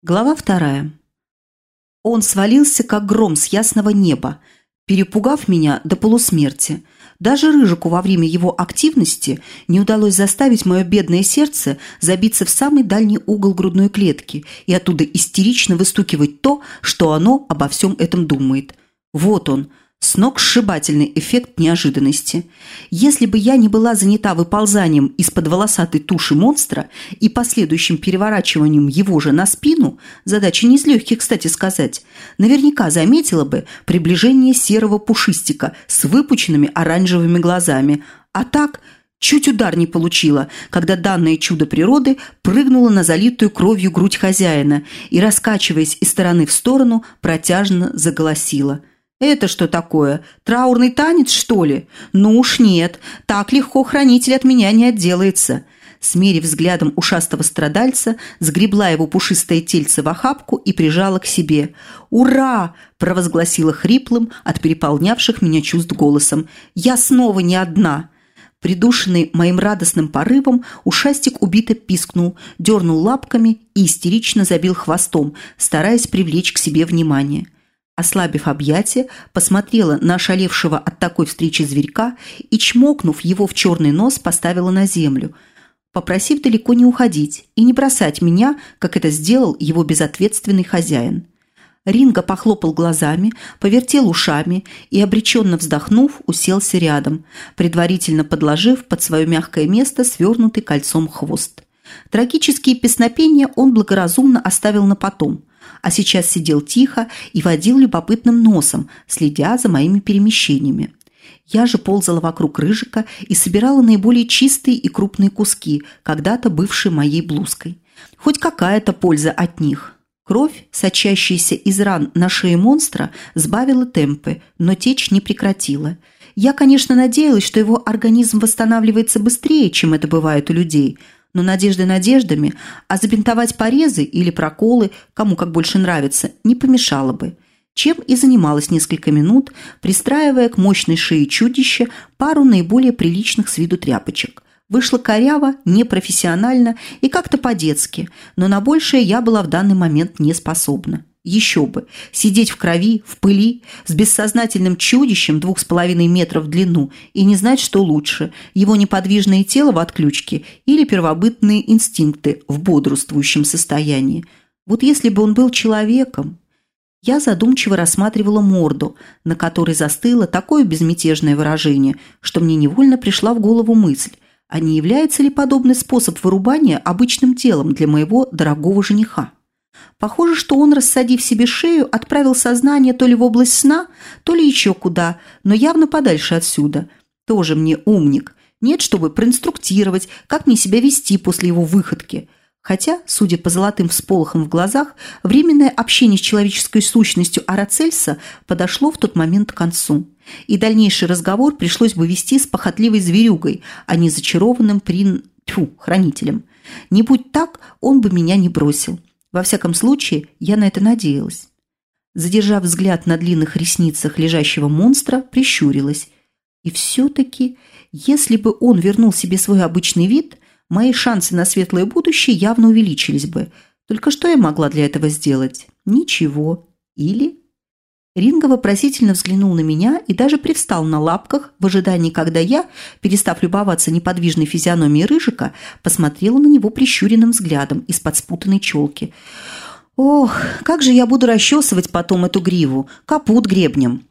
Глава вторая. Он свалился, как гром с ясного неба, перепугав меня до полусмерти. Даже Рыжику во время его активности не удалось заставить мое бедное сердце забиться в самый дальний угол грудной клетки и оттуда истерично выстукивать то, что оно обо всем этом думает. Вот он, Сногсшибательный эффект неожиданности. Если бы я не была занята выползанием из-под волосатой туши монстра и последующим переворачиванием его же на спину, задача не из легких, кстати сказать, наверняка заметила бы приближение серого пушистика с выпученными оранжевыми глазами. А так чуть удар не получила, когда данное чудо природы прыгнуло на залитую кровью грудь хозяина и, раскачиваясь из стороны в сторону, протяжно заголосила – «Это что такое? Траурный танец, что ли? Ну уж нет, так легко хранитель от меня не отделается». Смерив взглядом ушастого страдальца, сгребла его пушистое тельце в охапку и прижала к себе. «Ура!» – провозгласила хриплым от переполнявших меня чувств голосом. «Я снова не одна!» Придушенный моим радостным порывом, ушастик убито пискнул, дернул лапками и истерично забил хвостом, стараясь привлечь к себе внимание – Ослабив объятия, посмотрела на ошалевшего от такой встречи зверька и, чмокнув его в черный нос, поставила на землю, попросив далеко не уходить и не бросать меня, как это сделал его безответственный хозяин. Ринга похлопал глазами, повертел ушами и, обреченно вздохнув, уселся рядом, предварительно подложив под свое мягкое место свернутый кольцом хвост. Трагические песнопения он благоразумно оставил на потом, а сейчас сидел тихо и водил любопытным носом, следя за моими перемещениями. Я же ползала вокруг рыжика и собирала наиболее чистые и крупные куски, когда-то бывшие моей блузкой. Хоть какая-то польза от них. Кровь, сочащаяся из ран на шее монстра, сбавила темпы, но течь не прекратила. Я, конечно, надеялась, что его организм восстанавливается быстрее, чем это бывает у людей – но надежды надеждами, а забинтовать порезы или проколы, кому как больше нравится, не помешало бы. Чем и занималась несколько минут, пристраивая к мощной шее чудища пару наиболее приличных с виду тряпочек. Вышло коряво, непрофессионально и как-то по-детски, но на большее я была в данный момент не способна. Еще бы. Сидеть в крови, в пыли, с бессознательным чудищем двух с половиной метров в длину и не знать, что лучше – его неподвижное тело в отключке или первобытные инстинкты в бодрствующем состоянии. Вот если бы он был человеком. Я задумчиво рассматривала морду, на которой застыло такое безмятежное выражение, что мне невольно пришла в голову мысль, а не является ли подобный способ вырубания обычным телом для моего дорогого жениха? Похоже, что он, рассадив себе шею, отправил сознание то ли в область сна, то ли еще куда, но явно подальше отсюда. Тоже мне умник. Нет, чтобы проинструктировать, как мне себя вести после его выходки. Хотя, судя по золотым всполохам в глазах, временное общение с человеческой сущностью Арацельса подошло в тот момент к концу. И дальнейший разговор пришлось бы вести с похотливой зверюгой, а не зачарованным прин... Тьфу, хранителем. Не будь так, он бы меня не бросил. Во всяком случае, я на это надеялась. Задержав взгляд на длинных ресницах лежащего монстра, прищурилась. И все-таки, если бы он вернул себе свой обычный вид, мои шансы на светлое будущее явно увеличились бы. Только что я могла для этого сделать? Ничего. Или Ринго вопросительно взглянул на меня и даже привстал на лапках в ожидании, когда я, перестав любоваться неподвижной физиономией Рыжика, посмотрела на него прищуренным взглядом из-под спутанной челки. «Ох, как же я буду расчесывать потом эту гриву, капут гребнем!»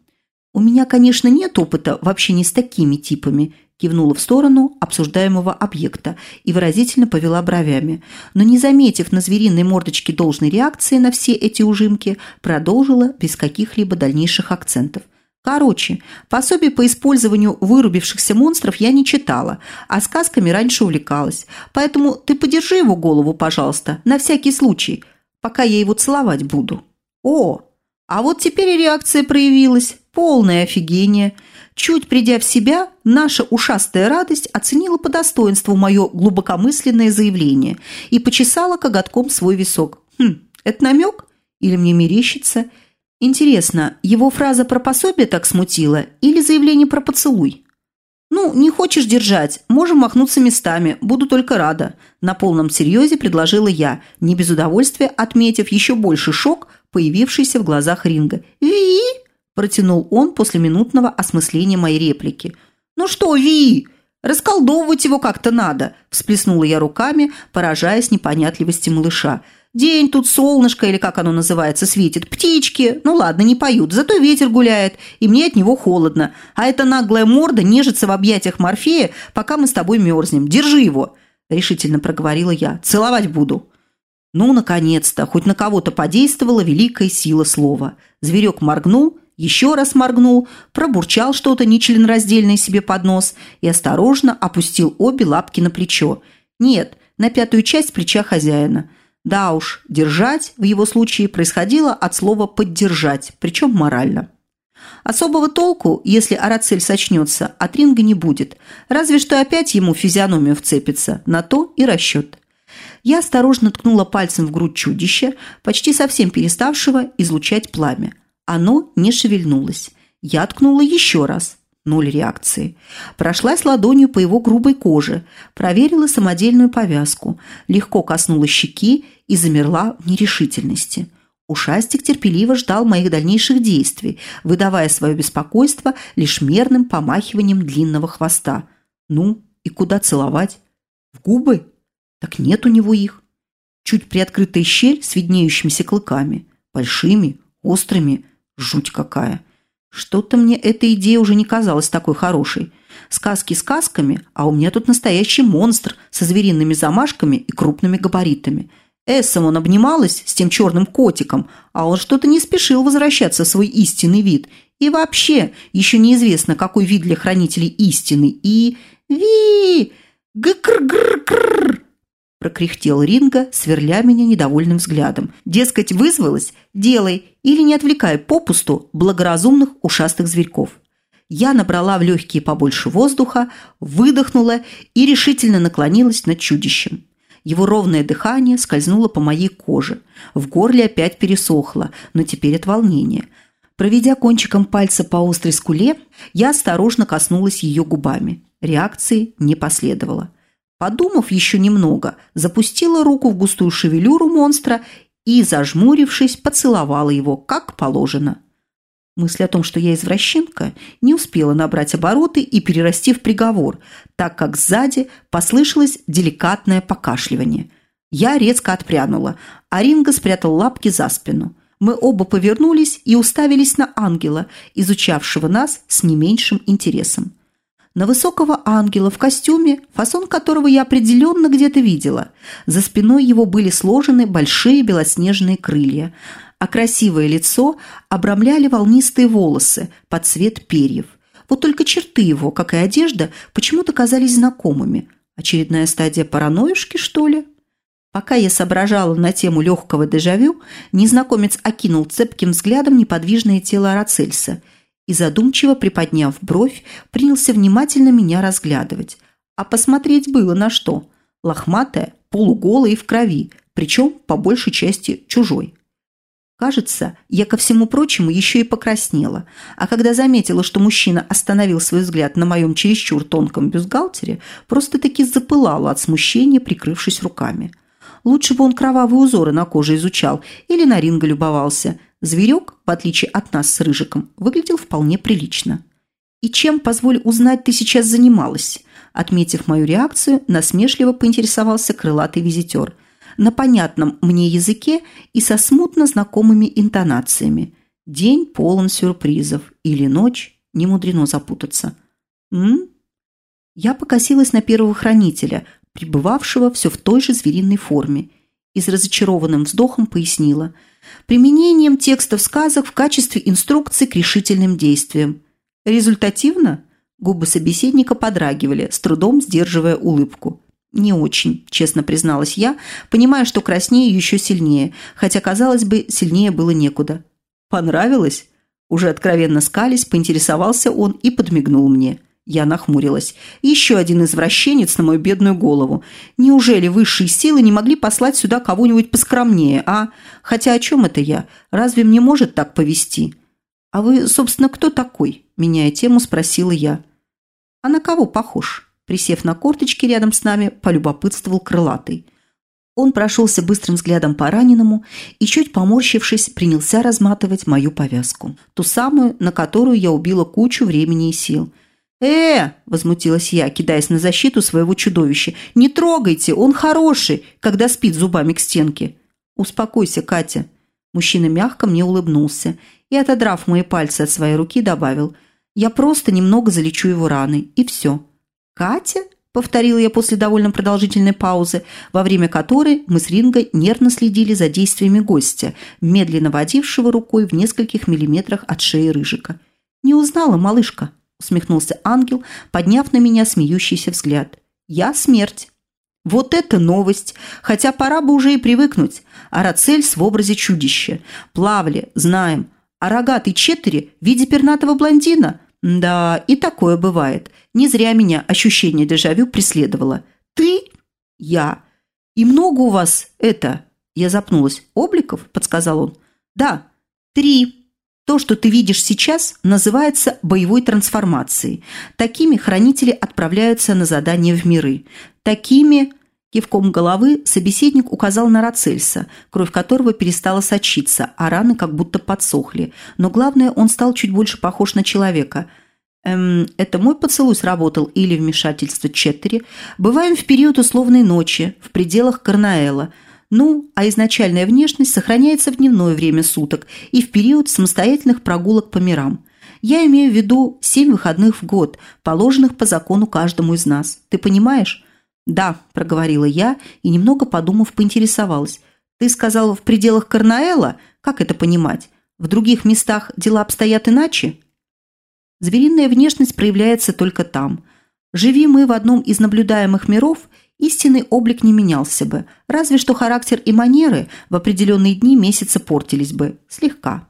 «У меня, конечно, нет опыта вообще не с такими типами», кивнула в сторону обсуждаемого объекта и выразительно повела бровями, но, не заметив на звериной мордочке должной реакции на все эти ужимки, продолжила без каких-либо дальнейших акцентов. Короче, пособие по использованию вырубившихся монстров я не читала, а сказками раньше увлекалась. Поэтому ты подержи его голову, пожалуйста, на всякий случай, пока я его целовать буду. О, а вот теперь и реакция проявилась. Полное офигение – Чуть придя в себя, наша ушастая радость оценила по достоинству мое глубокомысленное заявление и почесала коготком свой висок. Хм, это намек? Или мне мерещится? Интересно, его фраза про пособие так смутила или заявление про поцелуй? «Ну, не хочешь держать? Можем махнуться местами. Буду только рада». На полном серьезе предложила я, не без удовольствия отметив еще больше шок, появившийся в глазах Ринга. «Ви!» – протянул он после минутного осмысления моей реплики. «Ну что, Ви? Расколдовывать его как-то надо!» – всплеснула я руками, поражаясь непонятливости малыша – День тут солнышко, или как оно называется, светит. Птички. Ну ладно, не поют, зато ветер гуляет, и мне от него холодно. А эта наглая морда нежится в объятиях Морфея, пока мы с тобой мерзнем. Держи его!» Решительно проговорила я. «Целовать буду». Ну, наконец-то, хоть на кого-то подействовала великая сила слова. Зверек моргнул, еще раз моргнул, пробурчал что-то нечленораздельное себе под нос и осторожно опустил обе лапки на плечо. Нет, на пятую часть плеча хозяина. Да уж, держать в его случае происходило от слова «поддержать», причем морально. Особого толку, если Арацель сочнется, от ринга не будет, разве что опять ему физиономию вцепится, на то и расчет. Я осторожно ткнула пальцем в грудь чудища, почти совсем переставшего излучать пламя. Оно не шевельнулось. Я ткнула еще раз. Ноль реакции. Прошлась ладонью по его грубой коже, проверила самодельную повязку, легко коснулась щеки и замерла в нерешительности. Ушастик терпеливо ждал моих дальнейших действий, выдавая свое беспокойство лишь мерным помахиванием длинного хвоста. Ну, и куда целовать? В губы? Так нет у него их. Чуть приоткрытая щель с виднеющимися клыками. Большими, острыми. Жуть какая. Что-то мне эта идея уже не казалась такой хорошей. Сказки сказками, а у меня тут настоящий монстр со звериными замашками и крупными габаритами. Эссом он обнималась с тем черным котиком, а он что-то не спешил возвращаться в свой истинный вид. И вообще, еще неизвестно, какой вид для хранителей истины. И... Ви! Гкр-гр-гр! Прокряхтел Ринга, сверля меня недовольным взглядом. Дескать, вызвалась? Делай, или не отвлекай попусту благоразумных ушастых зверьков. Я набрала в легкие побольше воздуха, выдохнула и решительно наклонилась над чудищем. Его ровное дыхание скользнуло по моей коже. В горле опять пересохло, но теперь от волнения. Проведя кончиком пальца по острой скуле, я осторожно коснулась ее губами. Реакции не последовало. Подумав еще немного, запустила руку в густую шевелюру монстра и, зажмурившись, поцеловала его, как положено. Мысль о том, что я извращенка, не успела набрать обороты и перерасти в приговор, так как сзади послышалось деликатное покашливание. Я резко отпрянула, а Ринга спрятал лапки за спину. Мы оба повернулись и уставились на ангела, изучавшего нас с не меньшим интересом на высокого ангела в костюме, фасон которого я определенно где-то видела. За спиной его были сложены большие белоснежные крылья, а красивое лицо обрамляли волнистые волосы под цвет перьев. Вот только черты его, как и одежда, почему-то казались знакомыми. Очередная стадия параноюшки, что ли? Пока я соображала на тему легкого дежавю, незнакомец окинул цепким взглядом неподвижное тело Арацельса – и, задумчиво приподняв бровь, принялся внимательно меня разглядывать. А посмотреть было на что. Лохматая, полуголая и в крови, причем по большей части чужой. Кажется, я ко всему прочему еще и покраснела, а когда заметила, что мужчина остановил свой взгляд на моем чересчур тонком бюстгальтере, просто-таки запылала от смущения, прикрывшись руками. Лучше бы он кровавые узоры на коже изучал или на ринга любовался, Зверек, в отличие от нас с Рыжиком, выглядел вполне прилично. «И чем, позволь узнать, ты сейчас занималась?» Отметив мою реакцию, насмешливо поинтересовался крылатый визитер. На понятном мне языке и со смутно знакомыми интонациями. День полон сюрпризов. Или ночь. Не мудрено запутаться. «М?» Я покосилась на первого хранителя, пребывавшего все в той же звериной форме, и с разочарованным вздохом пояснила – применением текстов сказок в качестве инструкции к решительным действиям. Результативно? Губы собеседника подрагивали, с трудом сдерживая улыбку. «Не очень», – честно призналась я, понимая, что краснею еще сильнее, хотя, казалось бы, сильнее было некуда. «Понравилось?» Уже откровенно скались, поинтересовался он и подмигнул мне. Я нахмурилась. Еще один извращенец на мою бедную голову. Неужели высшие силы не могли послать сюда кого-нибудь поскромнее, а? Хотя о чем это я? Разве мне может так повести? А вы, собственно, кто такой? Меняя тему, спросила я. «А на кого похож?» Присев на корточки рядом с нами, полюбопытствовал крылатый. Он прошелся быстрым взглядом по раненому и, чуть поморщившись, принялся разматывать мою повязку. Ту самую, на которую я убила кучу времени и сил. «Э!» – возмутилась я, кидаясь на защиту своего чудовища. «Не трогайте! Он хороший, когда спит зубами к стенке!» «Успокойся, Катя!» Мужчина мягко мне улыбнулся и, отодрав мои пальцы от своей руки, добавил «Я просто немного залечу его раны, и все». «Катя?» повторила я после довольно продолжительной паузы, во время которой мы с Рингой нервно следили за действиями гостя, медленно водившего рукой в нескольких миллиметрах от шеи Рыжика. «Не узнала, малышка», – усмехнулся ангел, подняв на меня смеющийся взгляд. «Я смерть». Вот это новость! Хотя пора бы уже и привыкнуть. Арацельс в образе чудища. Плавли, знаем. А рогатый Четтери в виде пернатого блондина – да, и такое бывает. Не зря меня ощущение дежавю преследовало. Ты? Я. И много у вас это? Я запнулась. Обликов? Подсказал он. Да, три. То, что ты видишь сейчас, называется боевой трансформацией. Такими хранители отправляются на задание в миры. Такими Кивком головы собеседник указал на Рацельса, кровь которого перестала сочиться, а раны как будто подсохли. Но главное, он стал чуть больше похож на человека. Эм, это мой поцелуй сработал или вмешательство Четтери. Бываем в период условной ночи, в пределах Карнаэла. Ну, а изначальная внешность сохраняется в дневное время суток и в период самостоятельных прогулок по мирам. Я имею в виду семь выходных в год, положенных по закону каждому из нас. Ты понимаешь? «Да», – проговорила я и, немного подумав, поинтересовалась. «Ты сказала в пределах Карнаэла? Как это понимать? В других местах дела обстоят иначе?» Звериная внешность проявляется только там. Живи мы в одном из наблюдаемых миров, истинный облик не менялся бы, разве что характер и манеры в определенные дни месяца портились бы, слегка.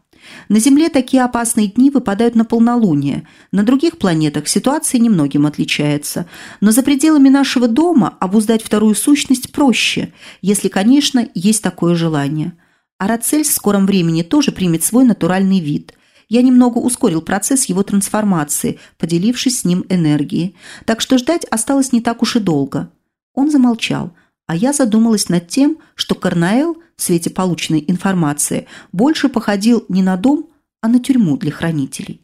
На Земле такие опасные дни выпадают на полнолуние. На других планетах ситуация немногим отличается. Но за пределами нашего дома обуздать вторую сущность проще, если, конечно, есть такое желание. Арацель в скором времени тоже примет свой натуральный вид. Я немного ускорил процесс его трансформации, поделившись с ним энергией. Так что ждать осталось не так уж и долго. Он замолчал – а я задумалась над тем, что Карнаэл в свете полученной информации больше походил не на дом, а на тюрьму для хранителей.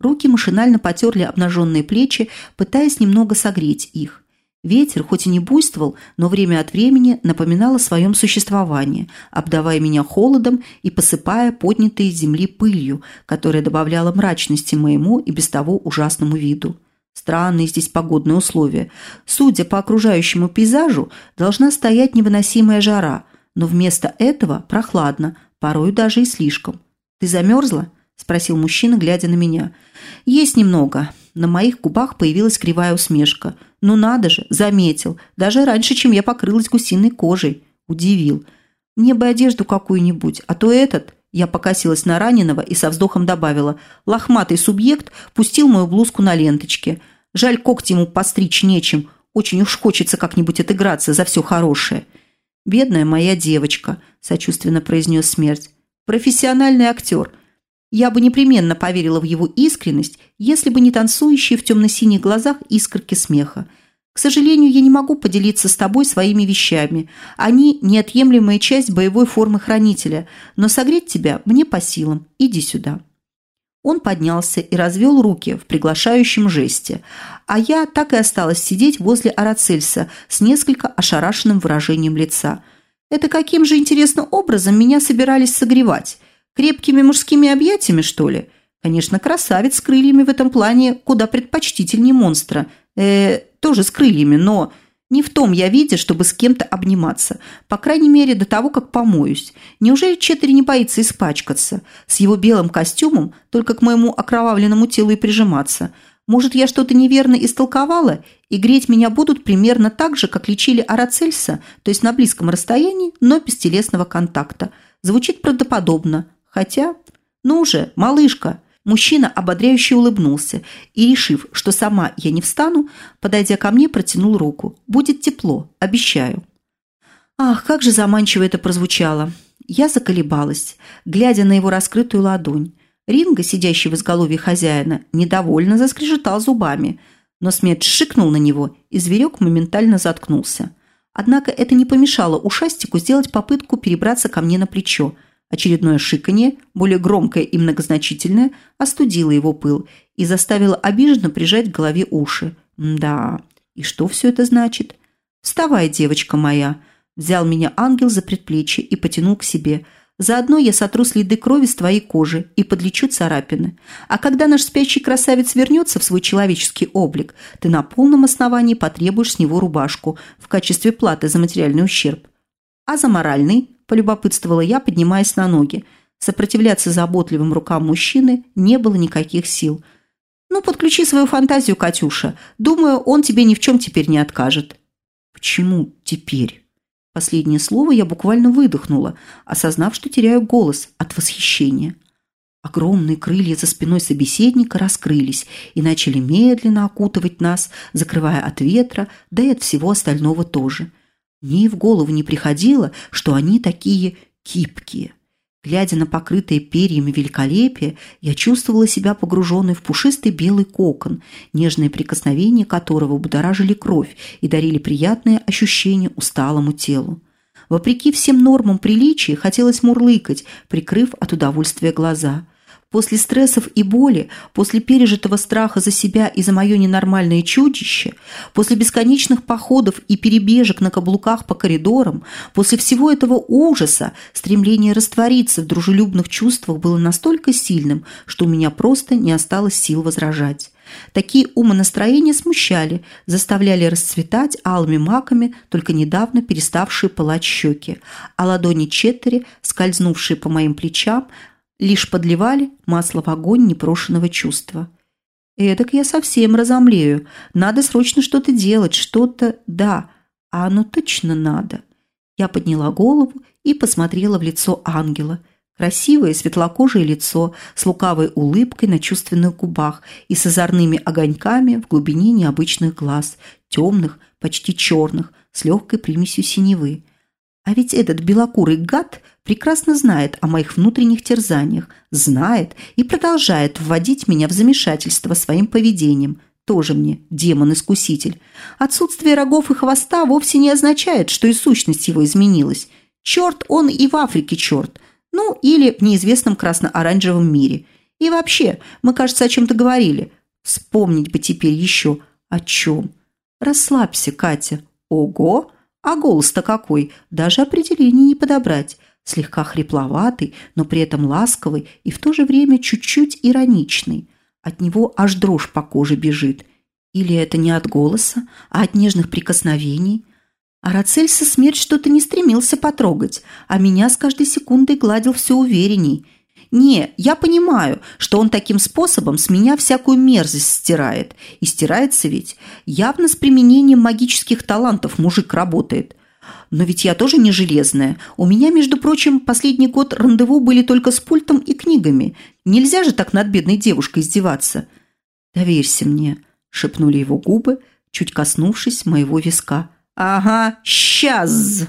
Руки машинально потерли обнаженные плечи, пытаясь немного согреть их. Ветер, хоть и не буйствовал, но время от времени напоминал о своем существовании, обдавая меня холодом и посыпая поднятой из земли пылью, которая добавляла мрачности моему и без того ужасному виду. Странные здесь погодные условия. Судя по окружающему пейзажу, должна стоять невыносимая жара, но вместо этого прохладно, порой даже и слишком. «Ты замерзла?» – спросил мужчина, глядя на меня. «Есть немного». На моих губах появилась кривая усмешка. «Ну надо же, заметил. Даже раньше, чем я покрылась гусиной кожей». Удивил. «Мне бы одежду какую-нибудь, а то этот...» Я покосилась на раненого и со вздохом добавила. Лохматый субъект пустил мою блузку на ленточке. Жаль, когти ему постричь нечем. Очень уж хочется как-нибудь отыграться за все хорошее. «Бедная моя девочка», – сочувственно произнес смерть. «Профессиональный актер. Я бы непременно поверила в его искренность, если бы не танцующие в темно-синих глазах искорки смеха. К сожалению, я не могу поделиться с тобой своими вещами. Они – неотъемлемая часть боевой формы хранителя, но согреть тебя мне по силам. Иди сюда». Он поднялся и развел руки в приглашающем жесте, а я так и осталась сидеть возле Арацельса с несколько ошарашенным выражением лица. Это каким же интересным образом меня собирались согревать? Крепкими мужскими объятиями, что ли? Конечно, красавец с крыльями в этом плане куда предпочтительнее монстра – э, тоже с крыльями, но не в том я виде, чтобы с кем-то обниматься. По крайней мере, до того, как помоюсь. Неужели Четтери не боится испачкаться? С его белым костюмом только к моему окровавленному телу и прижиматься. Может, я что-то неверно истолковала, и греть меня будут примерно так же, как лечили Арацельса, то есть на близком расстоянии, но без телесного контакта. Звучит правдоподобно. Хотя... Ну же, малышка, Мужчина ободряюще улыбнулся и, решив, что сама я не встану, подойдя ко мне, протянул руку. «Будет тепло, обещаю». Ах, как же заманчиво это прозвучало. Я заколебалась, глядя на его раскрытую ладонь. Ринга, сидящий в изголовье хозяина, недовольно заскрежетал зубами. Но смерть шикнул на него, и зверек моментально заткнулся. Однако это не помешало ушастику сделать попытку перебраться ко мне на плечо. Очередное шиканье, более громкое и многозначительное, остудило его пыл и заставило обиженно прижать к голове уши. Да, и что все это значит? «Вставай, девочка моя!» Взял меня ангел за предплечье и потянул к себе – Заодно я сотру следы крови с твоей кожи и подлечу царапины. А когда наш спящий красавец вернется в свой человеческий облик, ты на полном основании потребуешь с него рубашку в качестве платы за материальный ущерб. А за моральный, полюбопытствовала я, поднимаясь на ноги. Сопротивляться заботливым рукам мужчины не было никаких сил. «Ну, подключи свою фантазию, Катюша. Думаю, он тебе ни в чем теперь не откажет». «Почему теперь?» Последнее слово я буквально выдохнула, осознав, что теряю голос от восхищения. Огромные крылья за спиной собеседника раскрылись и начали медленно окутывать нас, закрывая от ветра, да и от всего остального тоже. Мне и в голову не приходило, что они такие кипкие. Глядя на покрытые перьями великолепие, я чувствовала себя погруженной в пушистый белый кокон, нежные прикосновения которого будоражили кровь и дарили приятное ощущение усталому телу. Вопреки всем нормам приличия хотелось мурлыкать, прикрыв от удовольствия глаза – После стрессов и боли, после пережитого страха за себя и за мое ненормальное чудище, после бесконечных походов и перебежек на каблуках по коридорам, после всего этого ужаса, стремление раствориться в дружелюбных чувствах было настолько сильным, что у меня просто не осталось сил возражать. Такие умонастроения смущали, заставляли расцветать алыми маками только недавно переставшие пылать щеки, а ладони Четтери, скользнувшие по моим плечам, лишь подливали масло в огонь непрошенного чувства. Эдак я совсем разомлею. Надо срочно что-то делать, что-то, да, а оно точно надо. Я подняла голову и посмотрела в лицо ангела. Красивое светлокожее лицо с лукавой улыбкой на чувственных губах и с озорными огоньками в глубине необычных глаз, темных, почти черных, с легкой примесью синевы. А ведь этот белокурый гад прекрасно знает о моих внутренних терзаниях, знает и продолжает вводить меня в замешательство своим поведением. Тоже мне демон-искуситель. Отсутствие рогов и хвоста вовсе не означает, что и сущность его изменилась. Черт он и в Африке черт. Ну, или в неизвестном красно-оранжевом мире. И вообще, мы, кажется, о чем-то говорили. Вспомнить бы теперь еще о чем. Расслабься, Катя. Ого! А голос-то какой, даже определение не подобрать слегка хрипловатый, но при этом ласковый и в то же время чуть-чуть ироничный. От него аж дрожь по коже бежит. Или это не от голоса, а от нежных прикосновений? А Рацельса смерть что-то не стремился потрогать, а меня с каждой секундой гладил все уверенней. Не, я понимаю, что он таким способом с меня всякую мерзость стирает. И стирается ведь явно с применением магических талантов мужик работает. Но ведь я тоже не железная. У меня, между прочим, последний год рандеву были только с пультом и книгами. Нельзя же так над бедной девушкой издеваться. «Доверься мне», – шепнули его губы, чуть коснувшись моего виска. «Ага, сейчас!»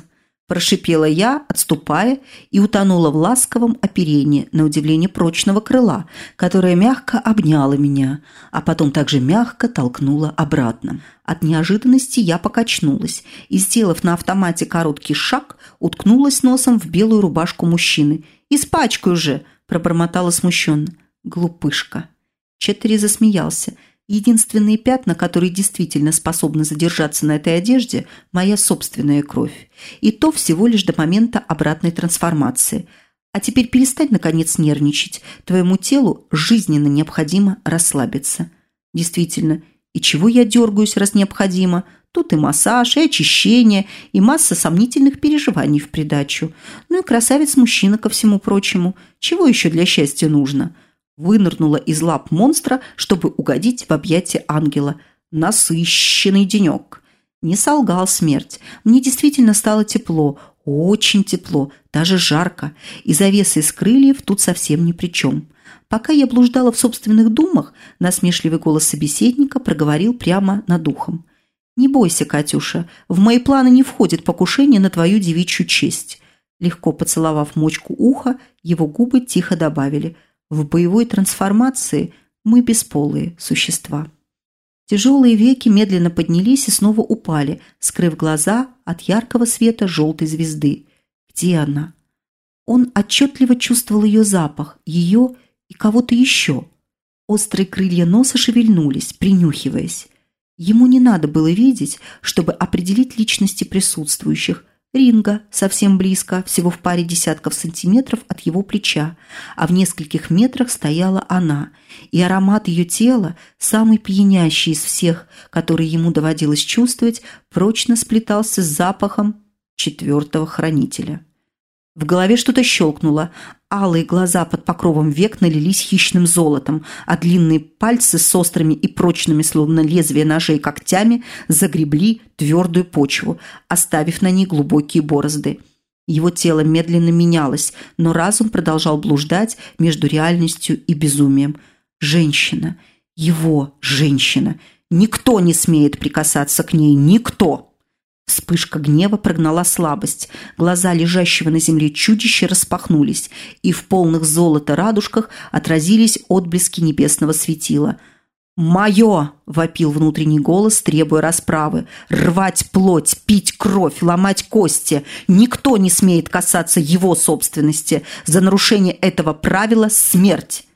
Прошипела я, отступая, и утонула в ласковом оперении, на удивление прочного крыла, которое мягко обняло меня, а потом также мягко толкнуло обратно. От неожиданности я покачнулась и, сделав на автомате короткий шаг, уткнулась носом в белую рубашку мужчины. «Испачкай уже!» – пробормотала смущенно. «Глупышка!» Четтери засмеялся – Единственные пятна, которые действительно способны задержаться на этой одежде – моя собственная кровь. И то всего лишь до момента обратной трансформации. А теперь перестань, наконец, нервничать. Твоему телу жизненно необходимо расслабиться. Действительно, и чего я дергаюсь, раз необходимо? Тут и массаж, и очищение, и масса сомнительных переживаний в придачу. Ну и красавец-мужчина ко всему прочему. Чего еще для счастья нужно?» Вынырнула из лап монстра, чтобы угодить в объятия ангела. Насыщенный денек. Не солгал смерть. Мне действительно стало тепло, очень тепло, даже жарко, и завеса из крыльев тут совсем ни при чем. Пока я блуждала в собственных думах, насмешливый голос собеседника проговорил прямо над ухом. «Не бойся, Катюша, в мои планы не входит покушение на твою девичью честь». Легко поцеловав мочку уха, его губы тихо добавили – в боевой трансформации мы бесполые существа. Тяжелые веки медленно поднялись и снова упали, скрыв глаза от яркого света желтой звезды. Где она? Он отчетливо чувствовал ее запах, ее и кого-то еще. Острые крылья носа шевельнулись, принюхиваясь. Ему не надо было видеть, чтобы определить личности присутствующих. Ринга совсем близко, всего в паре десятков сантиметров от его плеча, а в нескольких метрах стояла она, и аромат ее тела, самый пьянящий из всех, которые ему доводилось чувствовать, прочно сплетался с запахом четвертого хранителя. В голове что-то щелкнуло. Алые глаза под покровом век налились хищным золотом, а длинные пальцы с острыми и прочными, словно лезвия ножей когтями, загребли твердую почву, оставив на ней глубокие борозды. Его тело медленно менялось, но разум продолжал блуждать между реальностью и безумием. Женщина. Его женщина. Никто не смеет прикасаться к ней. Никто. Вспышка гнева прогнала слабость. Глаза лежащего на земле чудища распахнулись, и в полных золота радужках отразились отблески небесного светила. «Мое!» – вопил внутренний голос, требуя расправы. «Рвать плоть, пить кровь, ломать кости. Никто не смеет касаться его собственности. За нарушение этого правила – смерть!»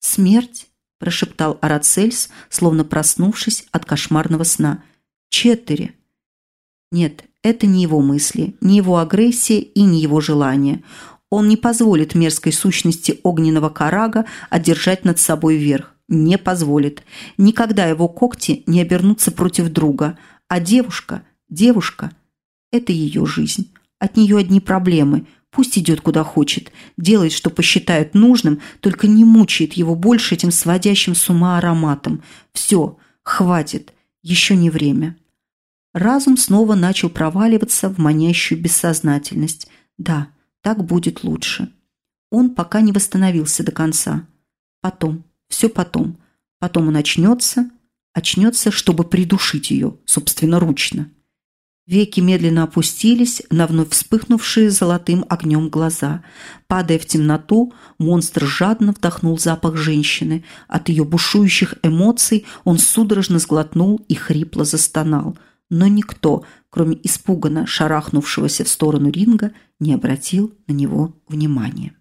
«Смерть?» – прошептал Арацельс, словно проснувшись от кошмарного сна. «Четыре!» Нет, это не его мысли, не его агрессия и не его желание. Он не позволит мерзкой сущности огненного карага одержать над собой верх. Не позволит. Никогда его когти не обернутся против друга. А девушка, девушка – это ее жизнь. От нее одни проблемы. Пусть идет куда хочет, делает, что посчитает нужным, только не мучает его больше этим сводящим с ума ароматом. Все, хватит, еще не время. Разум снова начал проваливаться в манящую бессознательность. Да, так будет лучше. Он пока не восстановился до конца. Потом, все потом. Потом он очнется, очнется, чтобы придушить ее, собственноручно. Веки медленно опустились на вновь вспыхнувшие золотым огнем глаза. Падая в темноту, монстр жадно вдохнул запах женщины. От ее бушующих эмоций он судорожно сглотнул и хрипло застонал – но никто, кроме испуганно шарахнувшегося в сторону ринга, не обратил на него внимания.